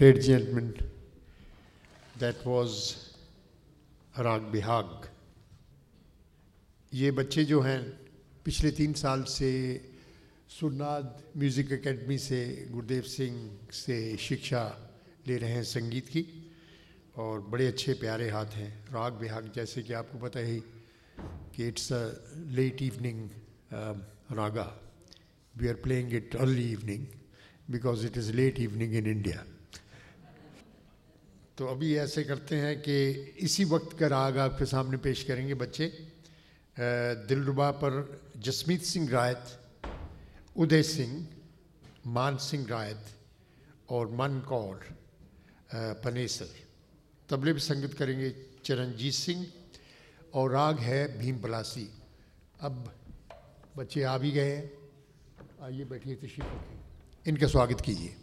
Ladies and gentlemen, that was Rag Bihag. ये बच्चे जो हैं पिछले तीन साल से सुरनाद म्यूज़िक एकेडमी से गुरुदेव सिंह से शिक्षा ले रहे हैं संगीत की और बड़े अच्छे प्यारे हाथ हैं। राग बिहाग जैसे कि आपको पता ही कि it's a late evening raga we are playing it early evening because it is late evening in India तो अभी ऐसे करते हैं कि इसी वक्त का राग आपके सामने पेश करेंगे बच्चे। दिलरुबा पर जसमीत सिंह रायत, उदय सिंह, मान सिंह रायत और मन कौर पनेसर। तबले भी संगीत करेंगे चरणजीत सिंह और राग है भीम पलासी। अब बच्चे आ भी गए हैं। आइए बैठिए रखिए इनका स्वागत कीजिए।